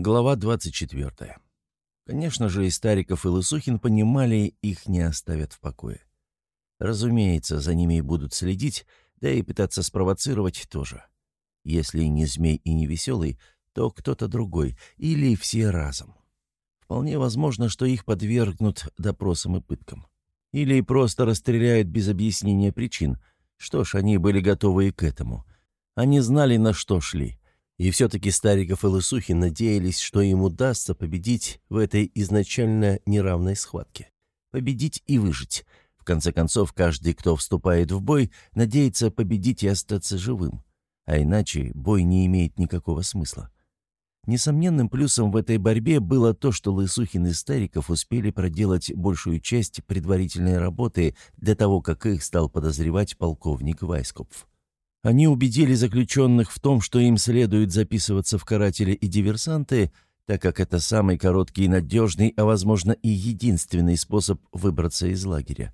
Глава 24. Конечно же, и Стариков, и Лысухин понимали, их не оставят в покое. Разумеется, за ними будут следить, да и пытаться спровоцировать тоже. Если не змей и не веселый, то кто-то другой, или все разом. Вполне возможно, что их подвергнут допросам и пыткам. Или просто расстреляют без объяснения причин. Что ж, они были готовы и к этому. Они знали, на что шли. И все-таки Стариков и Лысухин надеялись, что им удастся победить в этой изначально неравной схватке. Победить и выжить. В конце концов, каждый, кто вступает в бой, надеется победить и остаться живым. А иначе бой не имеет никакого смысла. Несомненным плюсом в этой борьбе было то, что Лысухин и Стариков успели проделать большую часть предварительной работы для того, как их стал подозревать полковник Вайскопф. Они убедили заключенных в том, что им следует записываться в каратели и диверсанты, так как это самый короткий и надежный, а, возможно, и единственный способ выбраться из лагеря.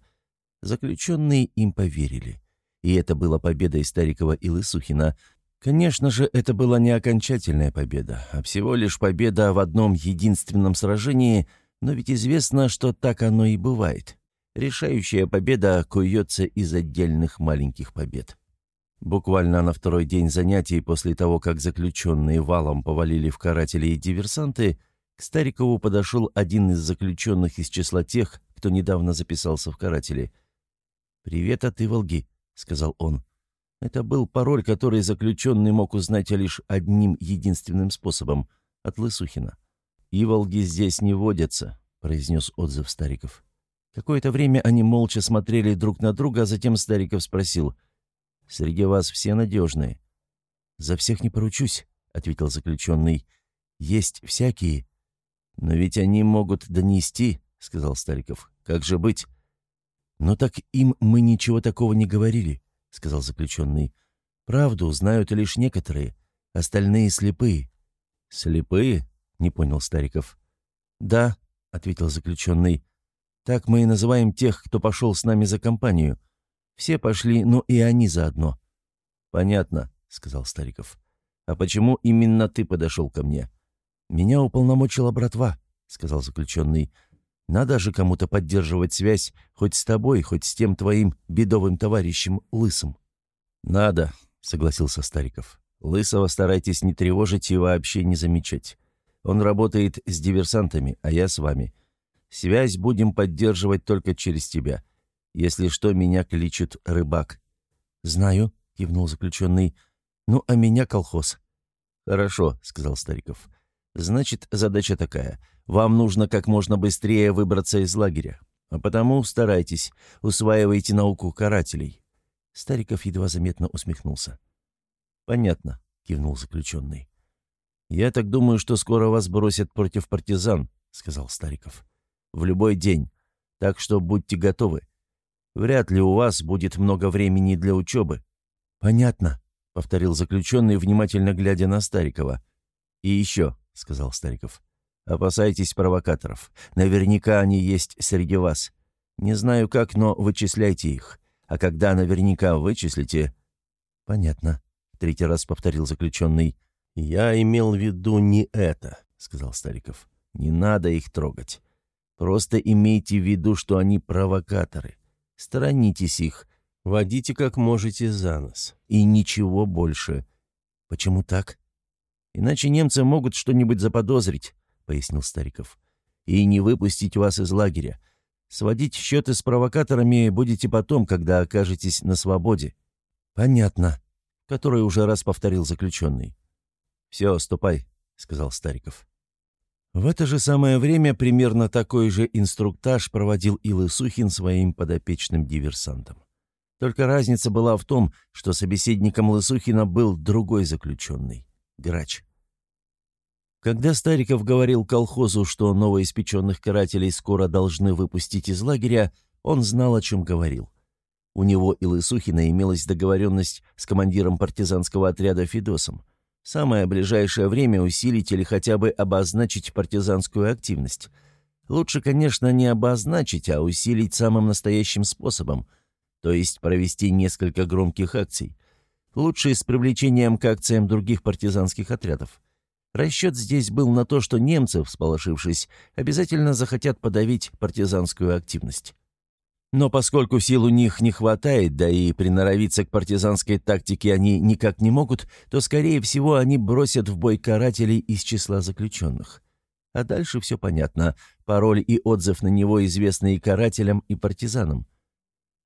Заключенные им поверили. И это была победа и Старикова и Лысухина. Конечно же, это была не окончательная победа, а всего лишь победа в одном единственном сражении, но ведь известно, что так оно и бывает. Решающая победа куется из отдельных маленьких побед. Буквально на второй день занятий после того, как заключенные валом повалили в каратели и диверсанты, к Старикову подошел один из заключенных из числа тех, кто недавно записался в каратели. «Привет от Иволги», — сказал он. Это был пароль, который заключенный мог узнать лишь одним единственным способом — от Лысухина. «Иволги здесь не водятся», — произнес отзыв Стариков. Какое-то время они молча смотрели друг на друга, а затем Стариков спросил — Среди вас все надежные». «За всех не поручусь», — ответил заключенный. «Есть всякие». «Но ведь они могут донести», — сказал Стариков. «Как же быть?» «Но так им мы ничего такого не говорили», — сказал заключенный. «Правду знают лишь некоторые, остальные слепые». «Слепые?» — не понял Стариков. «Да», — ответил заключенный. «Так мы и называем тех, кто пошел с нами за компанию. Все пошли, но и они заодно». «Понятно», — сказал Стариков. «А почему именно ты подошел ко мне?» «Меня уполномочила братва», — сказал заключенный. «Надо же кому-то поддерживать связь, хоть с тобой, хоть с тем твоим бедовым товарищем Лысым». «Надо», — согласился Стариков. «Лысого старайтесь не тревожить и вообще не замечать. Он работает с диверсантами, а я с вами. Связь будем поддерживать только через тебя. Если что, меня кличут рыбак». «Знаю», — кивнул заключенный. «Ну, а меня колхоз». «Хорошо», — сказал Стариков. «Значит, задача такая. Вам нужно как можно быстрее выбраться из лагеря. А потому старайтесь, усваивайте науку карателей». Стариков едва заметно усмехнулся. «Понятно», — кивнул заключенный. «Я так думаю, что скоро вас бросят против партизан», — сказал Стариков. «В любой день. Так что будьте готовы. Вряд ли у вас будет много времени для учебы». «Понятно», — повторил заключенный, внимательно глядя на Старикова. «И еще», — сказал Стариков, — «опасайтесь провокаторов. Наверняка они есть среди вас. Не знаю как, но вычисляйте их. А когда наверняка вычислите...» «Понятно», — третий раз повторил заключенный. «Я имел в виду не это», — сказал Стариков. «Не надо их трогать. Просто имейте в виду, что они провокаторы. Сторонитесь их, водите как можете за нос. И ничего больше. Почему так? Иначе немцы могут что-нибудь заподозрить, пояснил Стариков. И не выпустить вас из лагеря. Сводить счеты с провокаторами будете потом, когда окажетесь на свободе. Понятно, который уже раз повторил заключенный. «Все, ступай», — сказал Стариков. В это же самое время примерно такой же инструктаж проводил Илы Сухин своим подопечным диверсантам. Только разница была в том, что собеседником Лысухина был другой заключенный — грач. Когда Стариков говорил колхозу, что новоиспеченных карателей скоро должны выпустить из лагеря, он знал, о чем говорил. У него и Лысухина имелась договоренность с командиром партизанского отряда Федосом — Самое ближайшее время усилить или хотя бы обозначить партизанскую активность. Лучше, конечно, не обозначить, а усилить самым настоящим способом, то есть провести несколько громких акций. Лучше с привлечением к акциям других партизанских отрядов. Расчет здесь был на то, что немцы, всполошившись, обязательно захотят подавить партизанскую активность. Но поскольку сил у них не хватает, да и приноровиться к партизанской тактике они никак не могут, то, скорее всего, они бросят в бой карателей из числа заключенных. А дальше все понятно. Пароль и отзыв на него известны и карателям, и партизанам.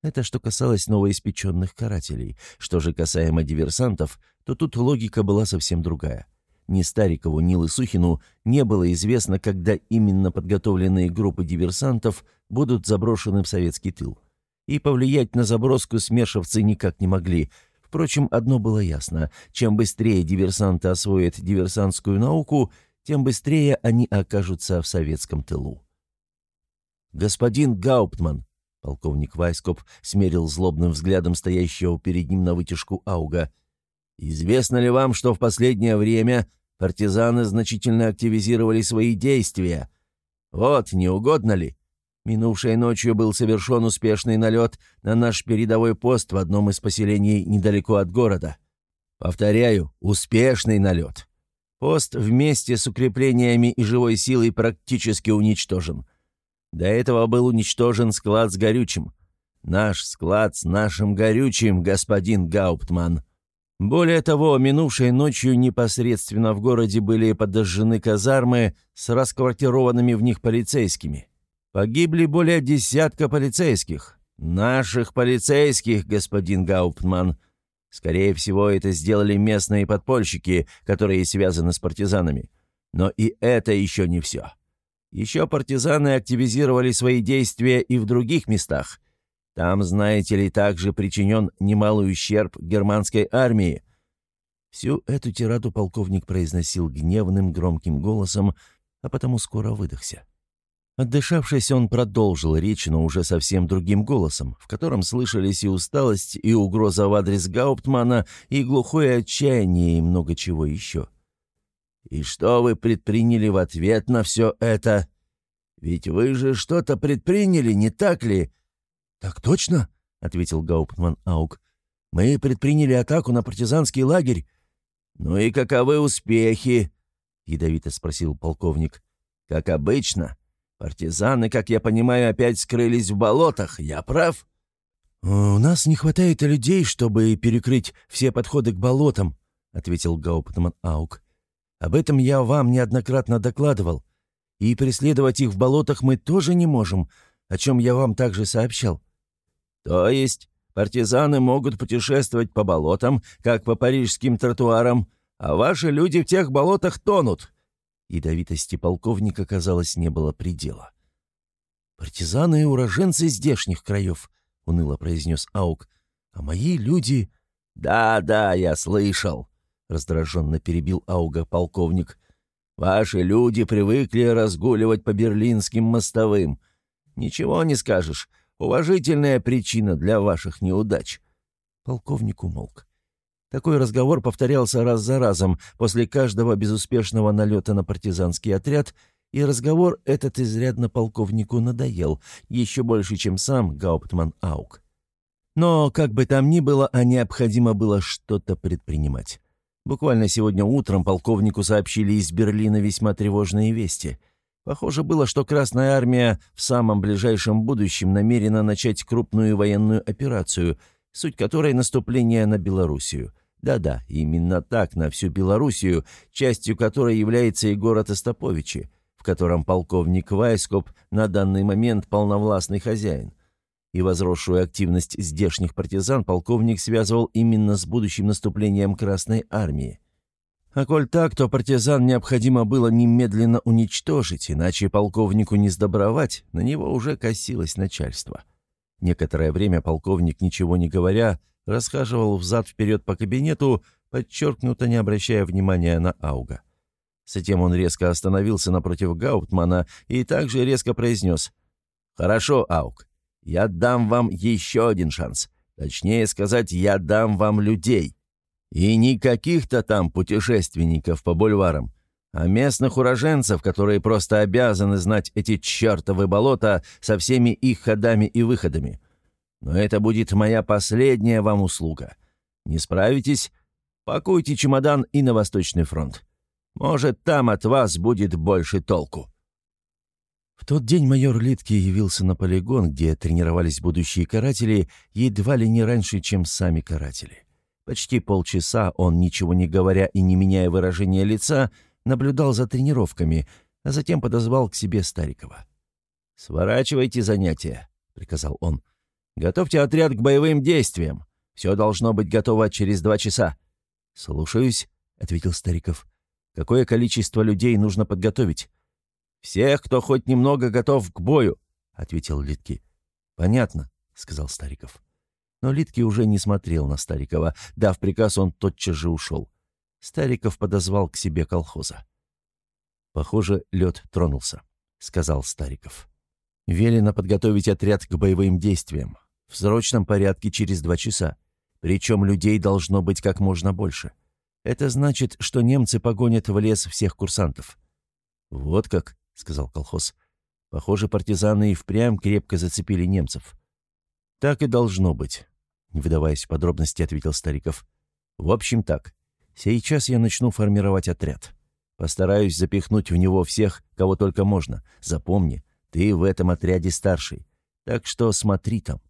Это что касалось новоиспеченных карателей. Что же касаемо диверсантов, то тут логика была совсем другая. Ни Старикову, ни Лысухину не было известно, когда именно подготовленные группы диверсантов будут заброшены в советский тыл. И повлиять на заброску смешивцы никак не могли. Впрочем, одно было ясно. Чем быстрее диверсанты освоят диверсантскую науку, тем быстрее они окажутся в советском тылу. «Господин Гауптман», — полковник Вайскоп смерил злобным взглядом стоящего перед ним на вытяжку Ауга, — «известно ли вам, что в последнее время Партизаны значительно активизировали свои действия. Вот, не угодно ли? Минувшей ночью был совершен успешный налет на наш передовой пост в одном из поселений недалеко от города. Повторяю, успешный налет. Пост вместе с укреплениями и живой силой практически уничтожен. До этого был уничтожен склад с горючим. Наш склад с нашим горючим, господин Гауптман. Более того, минувшей ночью непосредственно в городе были подожжены казармы с расквартированными в них полицейскими. Погибли более десятка полицейских. Наших полицейских, господин Гауптман. Скорее всего, это сделали местные подпольщики, которые связаны с партизанами. Но и это еще не все. Еще партизаны активизировали свои действия и в других местах – там, знаете ли, также причинен немалый ущерб германской армии». Всю эту тираду полковник произносил гневным громким голосом, а потому скоро выдохся. Отдышавшись, он продолжил речь, но уже совсем другим голосом, в котором слышались и усталость, и угроза в адрес Гауптмана, и глухое отчаяние, и много чего еще. «И что вы предприняли в ответ на все это? Ведь вы же что-то предприняли, не так ли?» «Так точно?» — ответил Гауптман Аук. «Мы предприняли атаку на партизанский лагерь». «Ну и каковы успехи?» — ядовито спросил полковник. «Как обычно. Партизаны, как я понимаю, опять скрылись в болотах. Я прав?» «У нас не хватает людей, чтобы перекрыть все подходы к болотам», — ответил Гауптман Аук. «Об этом я вам неоднократно докладывал. И преследовать их в болотах мы тоже не можем, о чем я вам также сообщал. То есть партизаны могут путешествовать по болотам, как по парижским тротуарам, а ваши люди в тех болотах тонут». Ядовитости полковника, казалось, не было предела. «Партизаны и уроженцы здешних краев», — уныло произнес Аук. «А мои люди...» «Да, да, я слышал», — раздраженно перебил Ауга полковник. «Ваши люди привыкли разгуливать по берлинским мостовым. Ничего не скажешь. Уважительная причина для ваших неудач». Полковник умолк. Такой разговор повторялся раз за разом после каждого безуспешного налета на партизанский отряд, и разговор этот изрядно полковнику надоел, еще больше, чем сам Гауптман Аук. Но, как бы там ни было, а необходимо было что-то предпринимать. Буквально сегодня утром полковнику сообщили из Берлина весьма тревожные вести. Похоже было, что Красная Армия в самом ближайшем будущем намерена начать крупную военную операцию, суть которой наступление на Белоруссию. Да-да, именно так, на всю Белоруссию, частью которой является и город Остаповичи, в котором полковник Вайскоп на данный момент полновластный хозяин. И возросшую активность здешних партизан полковник связывал именно с будущим наступлением Красной Армии. А коль так, то партизан необходимо было немедленно уничтожить, иначе полковнику не сдобровать, на него уже косилось начальство. Некоторое время полковник, ничего не говоря, расхаживал взад-вперед по кабинету, подчеркнуто не обращая внимания на Ауга. Затем он резко остановился напротив Гауптмана и также резко произнес «Хорошо, Ауг, я дам вам еще один шанс. Точнее сказать, я дам вам людей. И не каких-то там путешественников по бульварам, а местных уроженцев, которые просто обязаны знать эти чертовы болота со всеми их ходами и выходами. Но это будет моя последняя вам услуга. Не справитесь? Пакуйте чемодан и на Восточный фронт. Может, там от вас будет больше толку». В тот день майор Литки явился на полигон, где тренировались будущие каратели, едва ли не раньше, чем сами каратели. Почти полчаса он, ничего не говоря и не меняя выражения лица, наблюдал за тренировками, а затем подозвал к себе Старикова. «Сворачивайте занятия», — приказал он. «Готовьте отряд к боевым действиям. Все должно быть готово через два часа». «Слушаюсь», — ответил Стариков. «Какое количество людей нужно подготовить?» «Всех, кто хоть немного готов к бою», — ответил Литки. «Понятно», — сказал Стариков. Но Литки уже не смотрел на Старикова. Дав приказ, он тотчас же ушел. Стариков подозвал к себе колхоза. «Похоже, лед тронулся», — сказал Стариков. «Велено подготовить отряд к боевым действиям. В срочном порядке через два часа. Причем людей должно быть как можно больше. Это значит, что немцы погонят в лес всех курсантов». «Вот как», — сказал колхоз. «Похоже, партизаны и впрямь крепко зацепили немцев». «Так и должно быть», — не выдаваясь в подробности, ответил Стариков. «В общем так. Сейчас я начну формировать отряд. Постараюсь запихнуть в него всех, кого только можно. Запомни, ты в этом отряде старший. Так что смотри там.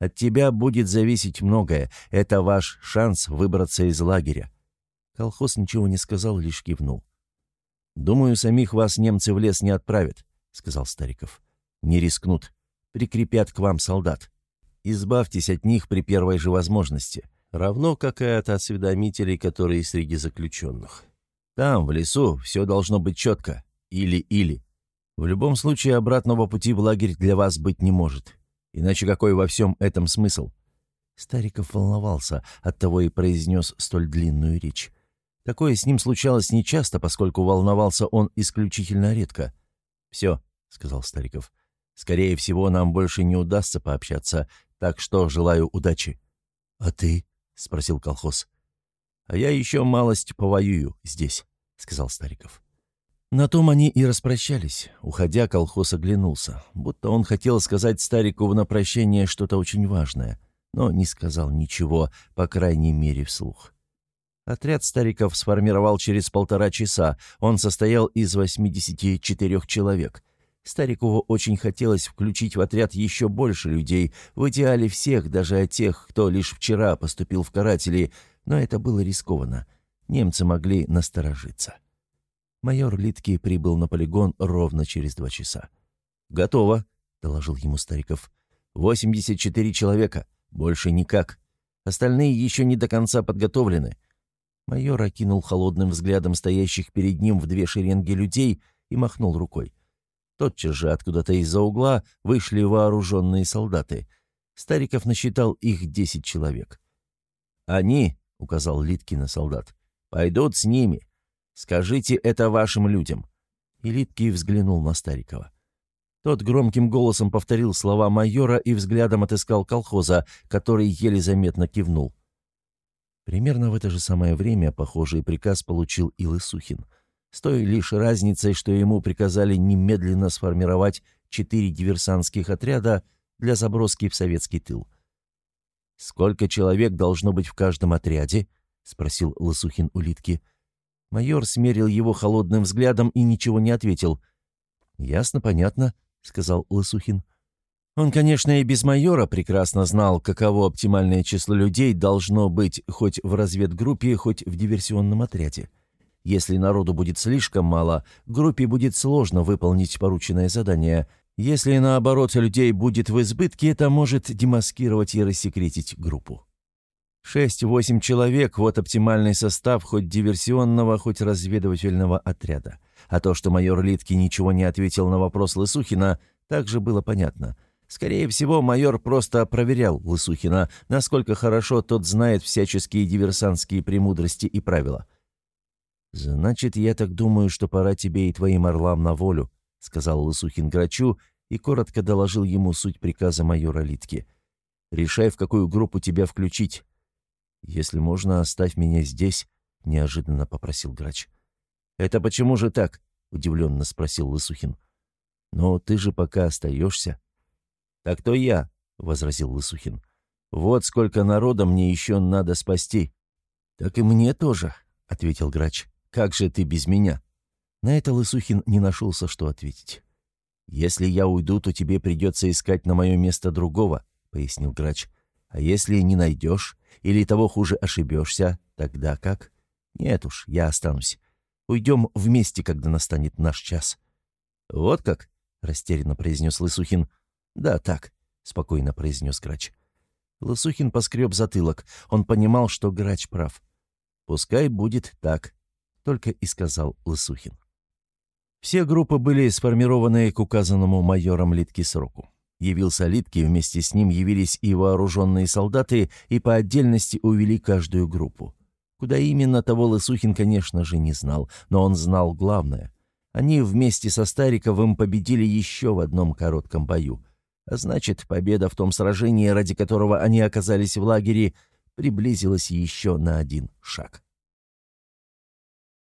От тебя будет зависеть многое. Это ваш шанс выбраться из лагеря». Колхоз ничего не сказал, лишь кивнул. «Думаю, самих вас немцы в лес не отправят», — сказал Стариков. «Не рискнут. Прикрепят к вам солдат. Избавьтесь от них при первой же возможности равно как и от осведомителей, которые среди заключенных. Там, в лесу, все должно быть четко. Или-или. В любом случае, обратного пути в лагерь для вас быть не может. Иначе какой во всем этом смысл? Стариков волновался, оттого и произнес столь длинную речь. Такое с ним случалось нечасто, поскольку волновался он исключительно редко. «Все», — сказал Стариков, — «скорее всего, нам больше не удастся пообщаться, так что желаю удачи». «А ты?» — спросил колхоз. «А я еще малость повоюю здесь», — сказал Стариков. На том они и распрощались. Уходя, колхоз оглянулся, будто он хотел сказать Старикову на прощение что-то очень важное, но не сказал ничего, по крайней мере, вслух. Отряд стариков сформировал через полтора часа. Он состоял из 84 человек. Старикову очень хотелось включить в отряд еще больше людей, в идеале всех, даже тех, кто лишь вчера поступил в каратели, но это было рискованно. Немцы могли насторожиться. Майор Литки прибыл на полигон ровно через два часа. «Готово», — доложил ему Стариков. «Восемьдесят четыре человека. Больше никак. Остальные еще не до конца подготовлены». Майор окинул холодным взглядом стоящих перед ним в две шеренги людей и махнул рукой. Тотчас же откуда-то из-за угла вышли вооруженные солдаты. Стариков насчитал их десять человек. «Они», — указал Литкин на солдат, — «пойдут с ними. Скажите это вашим людям». И Литкий взглянул на Старикова. Тот громким голосом повторил слова майора и взглядом отыскал колхоза, который еле заметно кивнул. Примерно в это же самое время похожий приказ получил и Лысухин — с той лишь разницей, что ему приказали немедленно сформировать четыре диверсантских отряда для заброски в советский тыл. «Сколько человек должно быть в каждом отряде?» — спросил Лысухин у Литки. Майор смерил его холодным взглядом и ничего не ответил. «Ясно, понятно», — сказал Лысухин. Он, конечно, и без майора прекрасно знал, каково оптимальное число людей должно быть хоть в разведгруппе, хоть в диверсионном отряде. Если народу будет слишком мало, группе будет сложно выполнить порученное задание. Если, наоборот, людей будет в избытке, это может демаскировать и рассекретить группу. Шесть-восемь человек – вот оптимальный состав хоть диверсионного, хоть разведывательного отряда. А то, что майор Литки ничего не ответил на вопрос Лысухина, также было понятно. Скорее всего, майор просто проверял Лысухина, насколько хорошо тот знает всяческие диверсантские премудрости и правила. «Значит, я так думаю, что пора тебе и твоим орлам на волю», — сказал Лысухин грачу и коротко доложил ему суть приказа майора Литки. «Решай, в какую группу тебя включить». «Если можно, оставь меня здесь», — неожиданно попросил грач. «Это почему же так?» — удивленно спросил Лысухин. «Но ты же пока остаешься». «Так то я», — возразил Лысухин. «Вот сколько народа мне еще надо спасти». «Так и мне тоже», — ответил грач. Как же ты без меня?» На это Лысухин не нашелся, что ответить. «Если я уйду, то тебе придется искать на мое место другого», — пояснил грач. «А если не найдешь, или того хуже ошибешься, тогда как? Нет уж, я останусь. Уйдем вместе, когда настанет наш час». «Вот как?» — растерянно произнес Лысухин. «Да, так», — спокойно произнес грач. Лысухин поскреб затылок. Он понимал, что грач прав. «Пускай будет так», — только и сказал Лысухин. Все группы были сформированы к указанному майором Литки сроку. Явился Литки, вместе с ним явились и вооруженные солдаты, и по отдельности увели каждую группу. Куда именно, того Лысухин, конечно же, не знал, но он знал главное. Они вместе со Стариковым победили еще в одном коротком бою. А значит, победа в том сражении, ради которого они оказались в лагере, приблизилась еще на один шаг.